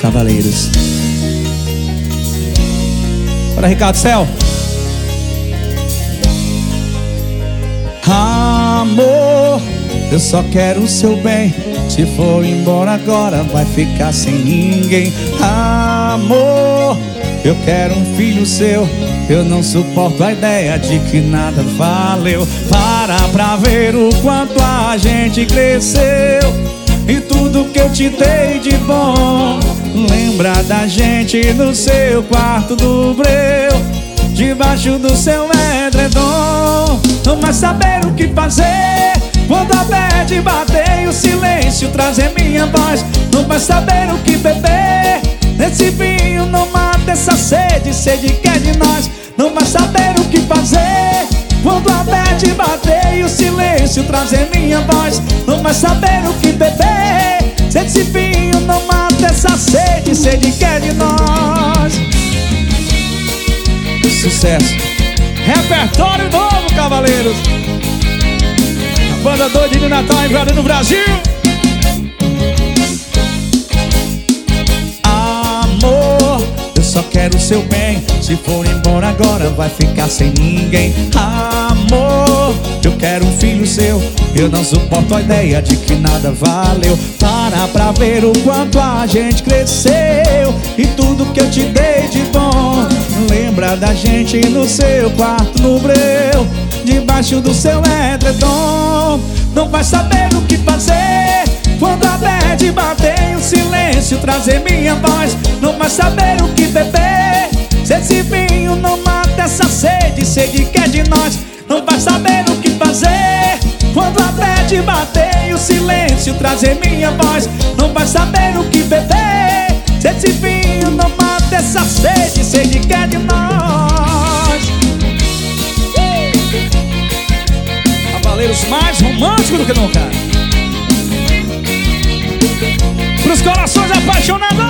Cavaleiros. Para Ricardo Céu. Amor, eu só quero o seu bem. Se for embora agora, vai ficar sem ninguém. Amor, eu quero um filho seu. Eu não suporto a ideia de que nada valeu. Para pra ver o quanto a gente cresceu. E tudo que eu te dei de bom. Lembra da gente no seu quarto do breu. Debaixo do seu edredom. Não mais saber o que fazer. Quando a bad bater e o silêncio trazer minha voz. Não vai saber o que beber. Nesse vinho não mata essa sede, sede que é de nós. Não vai saber o que fazer. Quando a bad bater e o silêncio trazer minha voz. Não vai saber o que beber. Sede que é de nós. Sucesso. Repertório novo, cavaleiros. A banda doida de Natal entrada no Brasil. Só quero o seu bem. Se for embora agora, vai ficar sem ninguém. Amor, eu quero um filho seu. Eu não suporto a ideia de que nada valeu. Para pra ver o quanto a gente cresceu. E tudo que eu te dei de bom. Lembra da gente no seu quarto no breu. Debaixo do seu edredom. Não vai saber o que fazer. Quando a bad bater o silêncio trazer minha voz Não vai saber o que beber. Se esse vinho não mata essa sede Sede que é de nós Não vai saber o que fazer. Quando a bad bater o silêncio trazer minha voz Não vai saber o que beber. Se esse vinho não mata essa sede Sede que é de nós. Cavaleiros mais românticos do que nunca Pros corações apaixonados.